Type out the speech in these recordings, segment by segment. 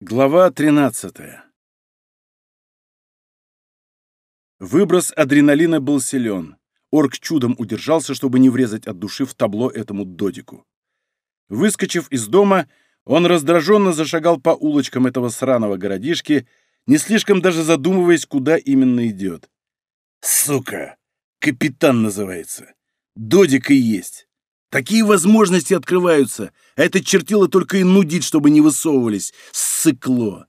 Глава 13 Выброс адреналина был силен. Орк чудом удержался, чтобы не врезать от души в табло этому додику. Выскочив из дома, он раздраженно зашагал по улочкам этого сраного городишки, не слишком даже задумываясь, куда именно идет. «Сука! Капитан называется! Додик и есть! Такие возможности открываются, а это чертило только и нудит, чтобы не высовывались. Сыкло.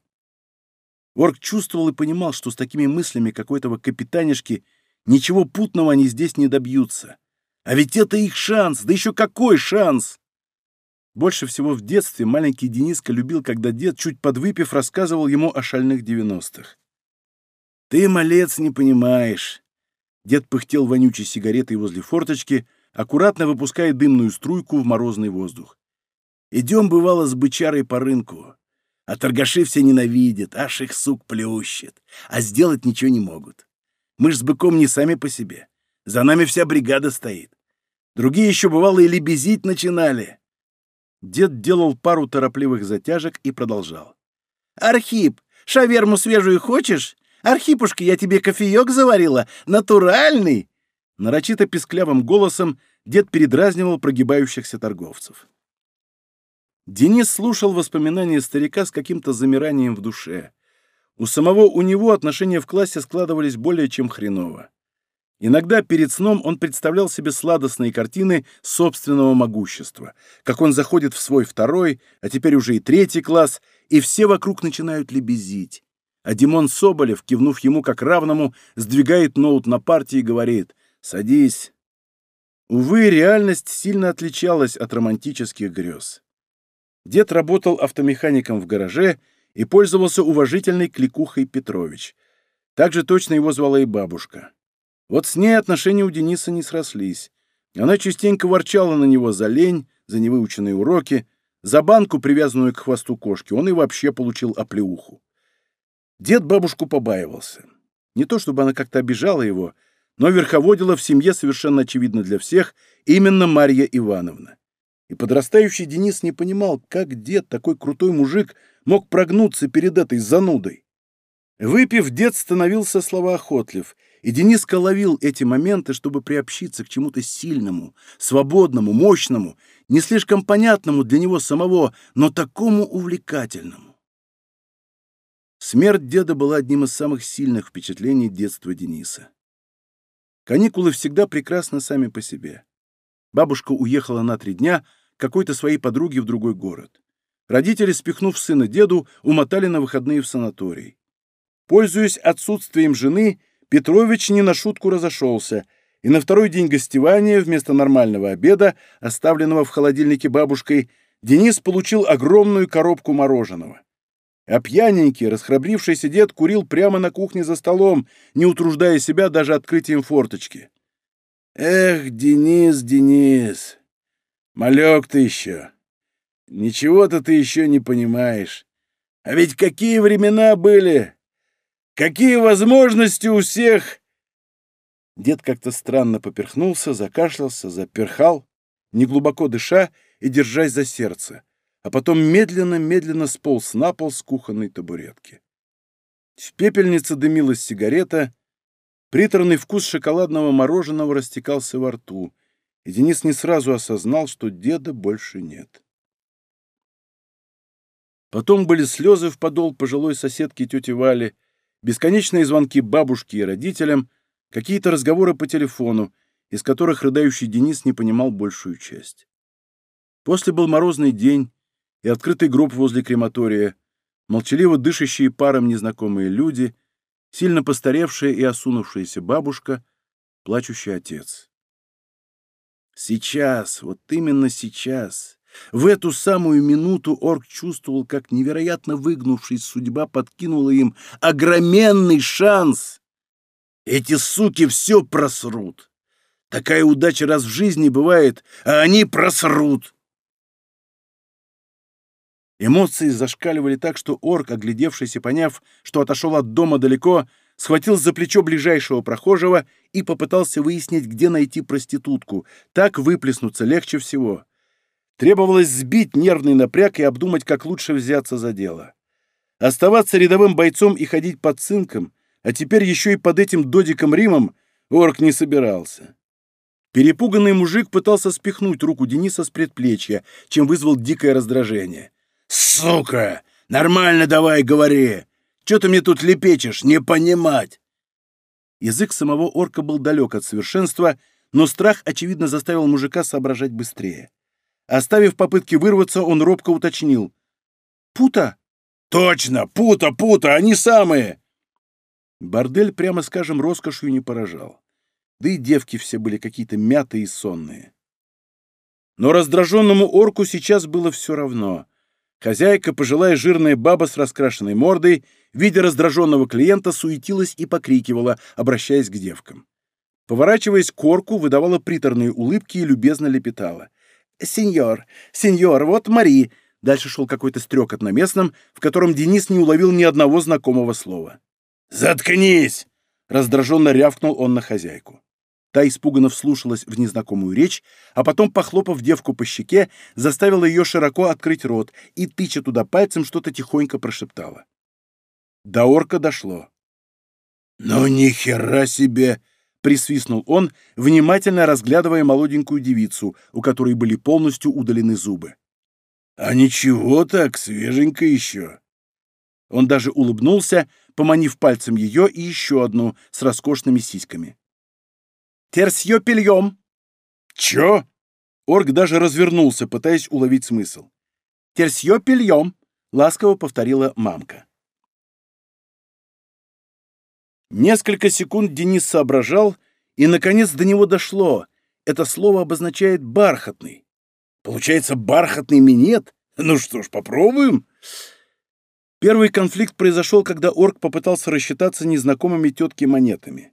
Орк чувствовал и понимал, что с такими мыслями какой-то капитанишки ничего путного они здесь не добьются. А ведь это их шанс, да еще какой шанс! Больше всего в детстве маленький Дениска любил, когда дед, чуть подвыпив, рассказывал ему о шальных девяностых. «Ты, малец, не понимаешь». Дед пыхтел вонючей сигаретой возле форточки — аккуратно выпуская дымную струйку в морозный воздух. Идем, бывало, с бычарой по рынку. А торгаши все ненавидят, аж их сук плющит, а сделать ничего не могут. Мы ж с быком не сами по себе. За нами вся бригада стоит. Другие еще, бывало, и лебезить начинали. Дед делал пару торопливых затяжек и продолжал. «Архип, шаверму свежую хочешь? Архипушка, я тебе кофеек заварила, натуральный!» Нарочито писклявым голосом дед передразнивал прогибающихся торговцев. Денис слушал воспоминания старика с каким-то замиранием в душе. У самого у него отношения в классе складывались более чем хреново. Иногда перед сном он представлял себе сладостные картины собственного могущества, как он заходит в свой второй, а теперь уже и третий класс, и все вокруг начинают лебезить. А Димон Соболев, кивнув ему как равному, сдвигает ноут на партии и говорит Садись. Увы, реальность сильно отличалась от романтических грез. Дед работал автомехаником в гараже и пользовался уважительной кликухой Петрович. Также точно его звала и бабушка. Вот с ней отношения у Дениса не срослись. Она частенько ворчала на него за лень, за невыученные уроки, за банку, привязанную к хвосту кошки, он и вообще получил оплеуху. Дед бабушку побаивался. Не то чтобы она как-то обижала его, но верховодила в семье совершенно очевидно для всех именно Марья Ивановна. И подрастающий Денис не понимал, как дед, такой крутой мужик, мог прогнуться перед этой занудой. Выпив, дед становился словоохотлив, и Денис ловил эти моменты, чтобы приобщиться к чему-то сильному, свободному, мощному, не слишком понятному для него самого, но такому увлекательному. Смерть деда была одним из самых сильных впечатлений детства Дениса. Каникулы всегда прекрасны сами по себе. Бабушка уехала на три дня к какой-то своей подруге в другой город. Родители, спихнув сына деду, умотали на выходные в санаторий. Пользуясь отсутствием жены, Петрович не на шутку разошелся, и на второй день гостевания вместо нормального обеда, оставленного в холодильнике бабушкой, Денис получил огромную коробку мороженого. А пьяненький, расхрабрившийся дед курил прямо на кухне за столом, не утруждая себя даже открытием форточки. «Эх, Денис, Денис, малек ты еще! Ничего-то ты еще не понимаешь. А ведь какие времена были! Какие возможности у всех!» Дед как-то странно поперхнулся, закашлялся, заперхал, неглубоко дыша и держась за сердце а потом медленно-медленно сполз на пол с кухонной табуретки. В пепельнице дымилась сигарета, приторный вкус шоколадного мороженого растекался во рту, и Денис не сразу осознал, что деда больше нет. Потом были слезы в подол пожилой соседки тети Вали, бесконечные звонки бабушке и родителям, какие-то разговоры по телефону, из которых рыдающий Денис не понимал большую часть. После был морозный день, и открытый гроб возле крематория, молчаливо дышащие паром незнакомые люди, сильно постаревшая и осунувшаяся бабушка, плачущий отец. Сейчас, вот именно сейчас, в эту самую минуту орк чувствовал, как невероятно выгнувшись судьба подкинула им огроменный шанс. Эти суки все просрут. Такая удача раз в жизни бывает, а они просрут. Эмоции зашкаливали так, что орк, оглядевшись и поняв, что отошел от дома далеко, схватил за плечо ближайшего прохожего и попытался выяснить, где найти проститутку. Так выплеснуться легче всего. Требовалось сбить нервный напряг и обдумать, как лучше взяться за дело. Оставаться рядовым бойцом и ходить под цинком, а теперь еще и под этим додиком Римом, орк не собирался. Перепуганный мужик пытался спихнуть руку Дениса с предплечья, чем вызвал дикое раздражение. «Сука! Нормально давай говори! Че ты мне тут лепечешь? Не понимать!» Язык самого орка был далек от совершенства, но страх, очевидно, заставил мужика соображать быстрее. Оставив попытки вырваться, он робко уточнил. «Пута?» «Точно! Пута, пута! Они самые!» Бордель, прямо скажем, роскошью не поражал. Да и девки все были какие-то мятые и сонные. Но раздраженному орку сейчас было все равно. Хозяйка, пожилая жирная баба с раскрашенной мордой, видя раздраженного клиента, суетилась и покрикивала, обращаясь к девкам. Поворачиваясь к орку, выдавала приторные улыбки и любезно лепетала. «Сеньор, сеньор, вот Мари!» Дальше шел какой-то стрекот на местном, в котором Денис не уловил ни одного знакомого слова. «Заткнись!» — раздраженно рявкнул он на хозяйку. Та испуганно вслушалась в незнакомую речь, а потом, похлопав девку по щеке, заставила ее широко открыть рот и, тыча туда пальцем, что-то тихонько прошептала. До орка дошло. «Ну ни хера себе!» — присвистнул он, внимательно разглядывая молоденькую девицу, у которой были полностью удалены зубы. «А ничего так, свеженько еще!» Он даже улыбнулся, поманив пальцем ее и еще одну с роскошными сиськами. Терсье пельем!» «Чё?» Орг даже развернулся, пытаясь уловить смысл. «Терсье пельем!» — ласково повторила мамка. Несколько секунд Денис соображал, и, наконец, до него дошло. Это слово обозначает «бархатный». Получается, бархатный минет? Ну что ж, попробуем. Первый конфликт произошел, когда орк попытался рассчитаться незнакомыми тетки монетами.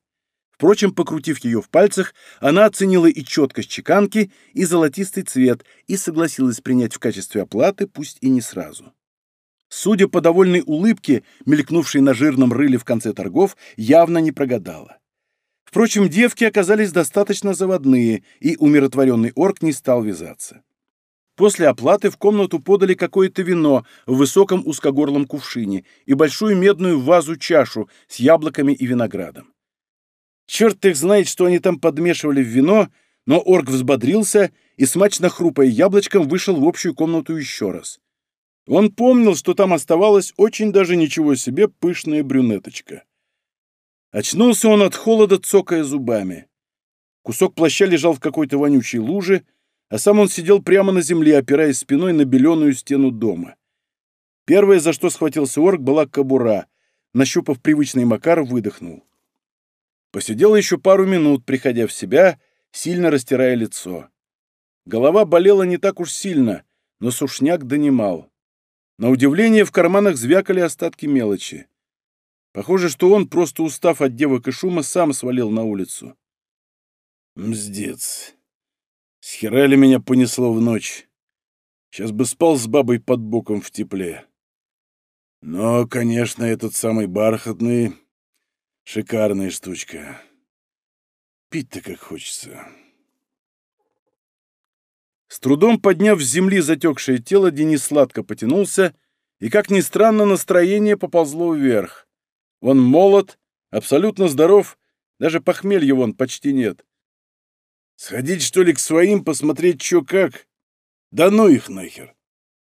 Впрочем, покрутив ее в пальцах, она оценила и четкость чеканки, и золотистый цвет, и согласилась принять в качестве оплаты, пусть и не сразу. Судя по довольной улыбке, мелькнувшей на жирном рыле в конце торгов, явно не прогадала. Впрочем, девки оказались достаточно заводные, и умиротворенный орк не стал вязаться. После оплаты в комнату подали какое-то вино в высоком узкогорлом кувшине и большую медную вазу-чашу с яблоками и виноградом. Черт их знает, что они там подмешивали в вино, но орк взбодрился и, смачно хрупая яблочком, вышел в общую комнату еще раз. Он помнил, что там оставалась очень даже ничего себе пышная брюнеточка. Очнулся он от холода, цокая зубами. Кусок плаща лежал в какой-то вонючей луже, а сам он сидел прямо на земле, опираясь спиной на беленую стену дома. Первое, за что схватился орк, была кобура. Нащупав привычный макар, выдохнул. Посидел еще пару минут, приходя в себя, сильно растирая лицо. Голова болела не так уж сильно, но сушняк донимал. На удивление в карманах звякали остатки мелочи. Похоже, что он, просто устав от девок и шума, сам свалил на улицу. Мздец. Схера ли меня понесло в ночь? Сейчас бы спал с бабой под боком в тепле. Но, конечно, этот самый бархатный Шикарная штучка. Пить-то как хочется. С трудом подняв с земли затекшее тело, Денис сладко потянулся, и, как ни странно, настроение поползло вверх. Он молод, абсолютно здоров, даже похмелья вон почти нет. Сходить, что ли, к своим, посмотреть, чё как? Да ну их нахер.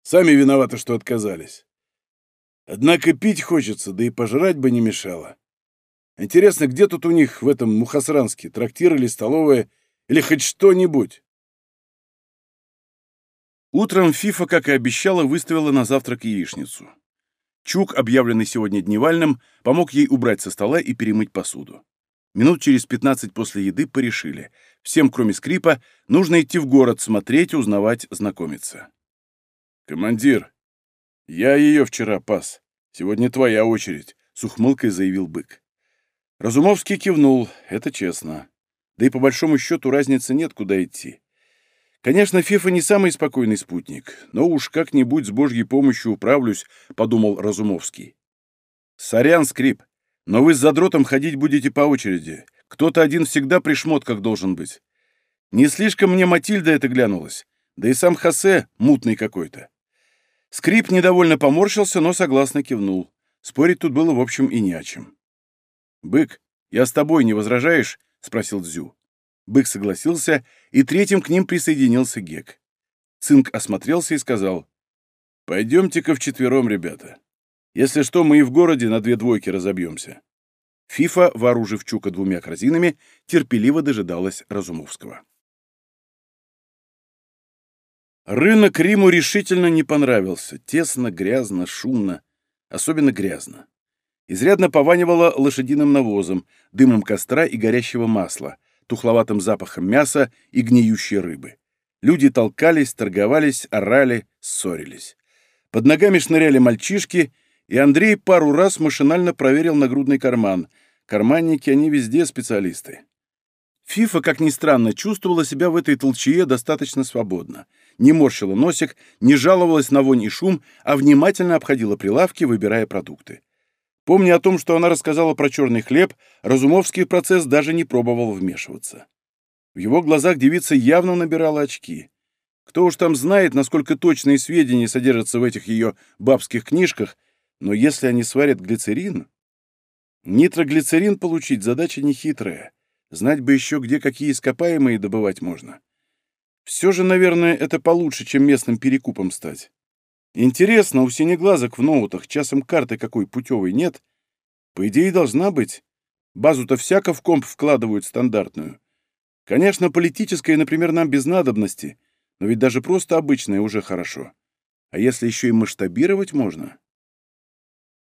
Сами виноваты, что отказались. Однако пить хочется, да и пожрать бы не мешало. Интересно, где тут у них в этом Мухасранске, трактир или столовая, или хоть что-нибудь? Утром Фифа, как и обещала, выставила на завтрак яичницу. Чук, объявленный сегодня дневальным, помог ей убрать со стола и перемыть посуду. Минут через пятнадцать после еды порешили. Всем, кроме скрипа, нужно идти в город, смотреть, узнавать, знакомиться. «Командир, я ее вчера пас. Сегодня твоя очередь», — с ухмылкой заявил бык. Разумовский кивнул, это честно. Да и по большому счету разницы нет, куда идти. Конечно, Фифа не самый спокойный спутник, но уж как-нибудь с божьей помощью управлюсь, подумал Разумовский. Сорян, скрип, но вы с задротом ходить будете по очереди. Кто-то один всегда при шмотках должен быть. Не слишком мне Матильда это глянулась, да и сам Хосе мутный какой-то. Скрип недовольно поморщился, но согласно кивнул. Спорить тут было, в общем, и не о чем. «Бык, я с тобой, не возражаешь?» — спросил Дзю. Бык согласился, и третьим к ним присоединился Гек. Цинк осмотрелся и сказал, «Пойдемте-ка вчетвером, ребята. Если что, мы и в городе на две двойки разобьемся». Фифа, вооружив Чука двумя корзинами, терпеливо дожидалась Разумовского. Рынок Риму решительно не понравился. Тесно, грязно, шумно. Особенно грязно. Изрядно пованивало лошадиным навозом, дымом костра и горящего масла, тухловатым запахом мяса и гниющей рыбы. Люди толкались, торговались, орали, ссорились. Под ногами шныряли мальчишки, и Андрей пару раз машинально проверил нагрудный карман. Карманники, они везде специалисты. Фифа, как ни странно, чувствовала себя в этой толчее достаточно свободно. Не морщила носик, не жаловалась на вонь и шум, а внимательно обходила прилавки, выбирая продукты. Помня о том, что она рассказала про черный хлеб, Разумовский в процесс даже не пробовал вмешиваться. В его глазах девица явно набирала очки. Кто уж там знает, насколько точные сведения содержатся в этих ее бабских книжках, но если они сварят глицерин... Нитроглицерин получить задача нехитрая. Знать бы еще, где какие ископаемые добывать можно. Все же, наверное, это получше, чем местным перекупом стать. Интересно, у синеглазок в ноутах часом карты какой путевой нет? По идее, должна быть. Базу-то всяко в комп вкладывают стандартную. Конечно, политическая, например, нам без надобности, но ведь даже просто обычная уже хорошо. А если еще и масштабировать можно?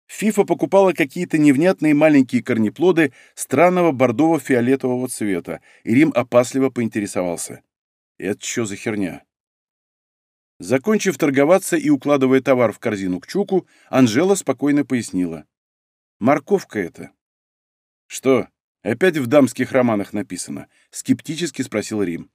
Фифа покупала какие-то невнятные маленькие корнеплоды странного бордово-фиолетового цвета, и Рим опасливо поинтересовался. «Это что за херня?» Закончив торговаться и укладывая товар в корзину к Чуку, Анжела спокойно пояснила. «Морковка это». «Что, опять в дамских романах написано?» — скептически спросил Рим.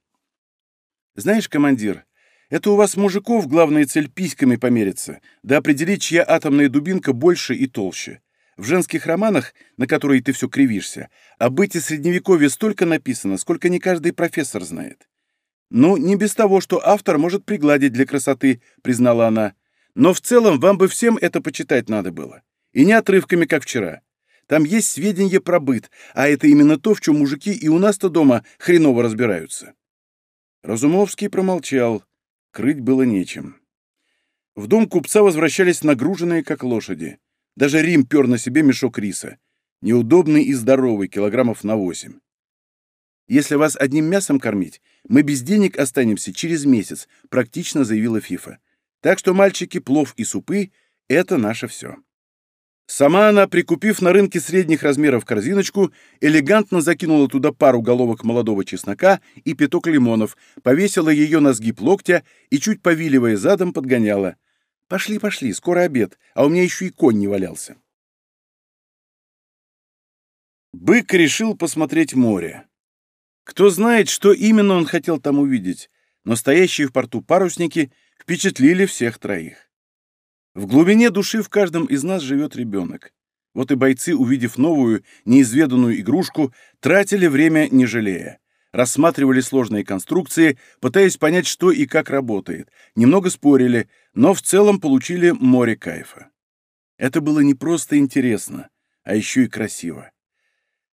«Знаешь, командир, это у вас, мужиков, главная цель письками помериться, да определить, чья атомная дубинка больше и толще. В женских романах, на которые ты все кривишься, о быте средневековья столько написано, сколько не каждый профессор знает. Ну, не без того, что автор может пригладить для красоты, признала она. Но в целом вам бы всем это почитать надо было. И не отрывками, как вчера. Там есть сведения про быт, а это именно то, в чем мужики и у нас-то дома хреново разбираются. Разумовский промолчал. Крыть было нечем. В дом купца возвращались нагруженные, как лошади. Даже Рим пер на себе мешок риса. Неудобный и здоровый, килограммов на восемь. «Если вас одним мясом кормить, мы без денег останемся через месяц», практично заявила Фифа. «Так что, мальчики, плов и супы — это наше все». Сама она, прикупив на рынке средних размеров корзиночку, элегантно закинула туда пару головок молодого чеснока и пяток лимонов, повесила ее на сгиб локтя и, чуть повиливая задом, подгоняла. «Пошли, пошли, скоро обед, а у меня еще и конь не валялся». Бык решил посмотреть море. Кто знает, что именно он хотел там увидеть, но стоящие в порту парусники впечатлили всех троих. В глубине души в каждом из нас живет ребенок. Вот и бойцы, увидев новую, неизведанную игрушку, тратили время не жалея. Рассматривали сложные конструкции, пытаясь понять, что и как работает. Немного спорили, но в целом получили море кайфа. Это было не просто интересно, а еще и красиво.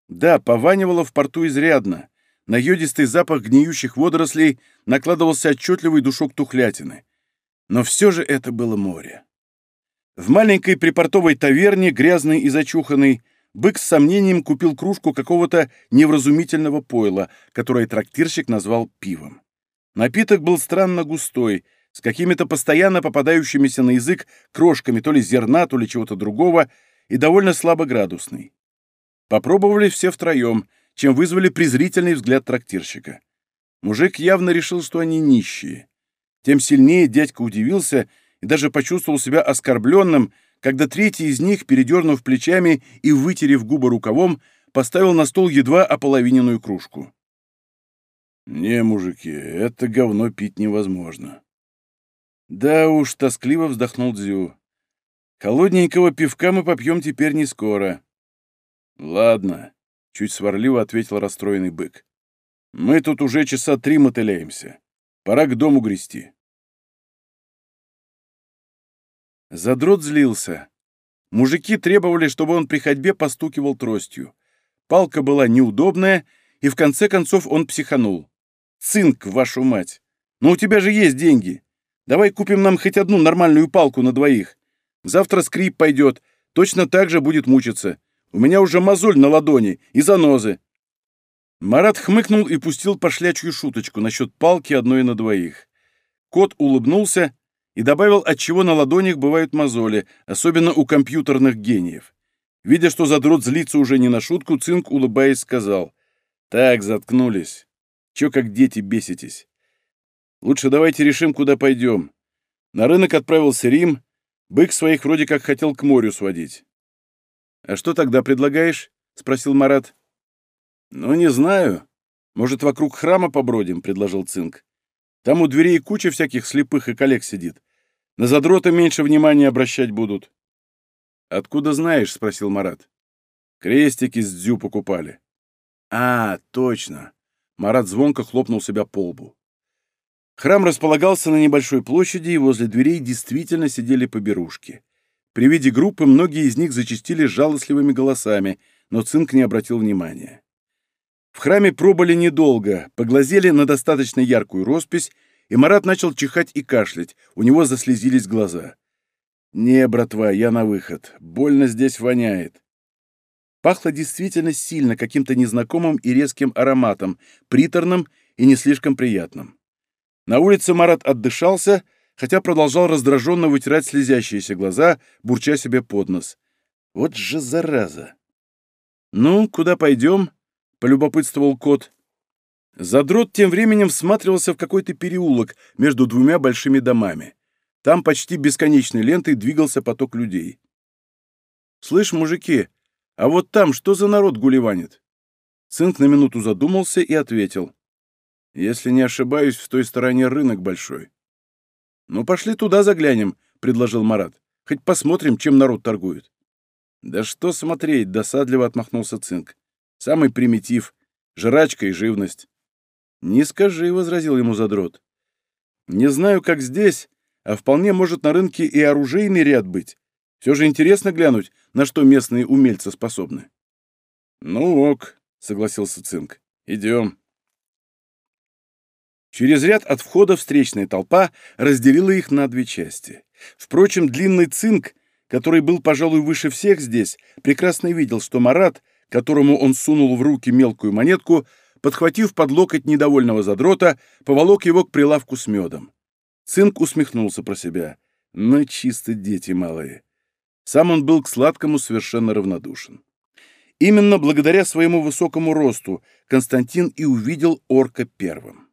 Да, пованивало в порту изрядно. На йодистый запах гниющих водорослей накладывался отчетливый душок тухлятины. Но все же это было море. В маленькой припортовой таверне, грязной и зачуханной, бык с сомнением купил кружку какого-то невразумительного пойла, которое трактирщик назвал пивом. Напиток был странно густой, с какими-то постоянно попадающимися на язык крошками то ли зерна, то ли чего-то другого, и довольно слабоградусный. Попробовали все втроем, чем вызвали презрительный взгляд трактирщика. Мужик явно решил, что они нищие. Тем сильнее дядька удивился и даже почувствовал себя оскорбленным, когда третий из них, передернув плечами и вытерев губы рукавом, поставил на стол едва ополовиненную кружку. «Не, мужики, это говно пить невозможно». «Да уж», — тоскливо вздохнул Дзю. «Холодненького пивка мы попьем теперь не скоро». «Ладно», — чуть сварливо ответил расстроенный бык. «Мы тут уже часа три мотыляемся. Пора к дому грести». Задрот злился. Мужики требовали, чтобы он при ходьбе постукивал тростью. Палка была неудобная, и в конце концов он психанул. «Цинк, вашу мать! Но у тебя же есть деньги! Давай купим нам хоть одну нормальную палку на двоих. Завтра скрип пойдет, точно так же будет мучиться. У меня уже мозоль на ладони и занозы». Марат хмыкнул и пустил пошлячую шуточку насчет палки одной на двоих. Кот улыбнулся и добавил, отчего на ладонях бывают мозоли, особенно у компьютерных гениев. Видя, что задрот злится уже не на шутку, Цинк, улыбаясь, сказал, «Так, заткнулись. Чё как дети беситесь? Лучше давайте решим, куда пойдем. На рынок отправился Рим, бык своих вроде как хотел к морю сводить». «А что тогда предлагаешь?» — спросил Марат. «Ну, не знаю. Может, вокруг храма побродим?» — предложил Цинк. «Там у дверей куча всяких слепых и коллег сидит. На задрота меньше внимания обращать будут». «Откуда знаешь?» — спросил Марат. «Крестики с дзю покупали». «А, точно!» — Марат звонко хлопнул себя по лбу. Храм располагался на небольшой площади, и возле дверей действительно сидели поберушки. При виде группы многие из них зачастили жалостливыми голосами, но Цинк не обратил внимания. В храме пробыли недолго, поглазели на достаточно яркую роспись, и Марат начал чихать и кашлять, у него заслезились глаза. «Не, братва, я на выход. Больно здесь воняет». Пахло действительно сильно каким-то незнакомым и резким ароматом, приторным и не слишком приятным. На улице Марат отдышался, хотя продолжал раздраженно вытирать слезящиеся глаза, бурча себе под нос. «Вот же зараза!» «Ну, куда пойдем?» — полюбопытствовал кот. Задрот тем временем всматривался в какой-то переулок между двумя большими домами. Там почти бесконечной лентой двигался поток людей. «Слышь, мужики, а вот там что за народ гулеванит?» Цинк на минуту задумался и ответил. «Если не ошибаюсь, в той стороне рынок большой». «Ну, пошли туда заглянем», — предложил Марат. «Хоть посмотрим, чем народ торгует». «Да что смотреть», — досадливо отмахнулся Цинк. «Самый примитив. Жрачка и живность». «Не скажи», — возразил ему задрот. «Не знаю, как здесь, а вполне может на рынке и оружейный ряд быть. Все же интересно глянуть, на что местные умельцы способны». «Ну ок», — согласился Цинк. «Идем». Через ряд от входа встречная толпа разделила их на две части. Впрочем, длинный цинк, который был, пожалуй, выше всех здесь, прекрасно видел, что Марат, которому он сунул в руки мелкую монетку, подхватив под локоть недовольного задрота, поволок его к прилавку с медом. Цинк усмехнулся про себя. Ну, чисто дети малые. Сам он был к сладкому совершенно равнодушен. Именно благодаря своему высокому росту Константин и увидел орка первым.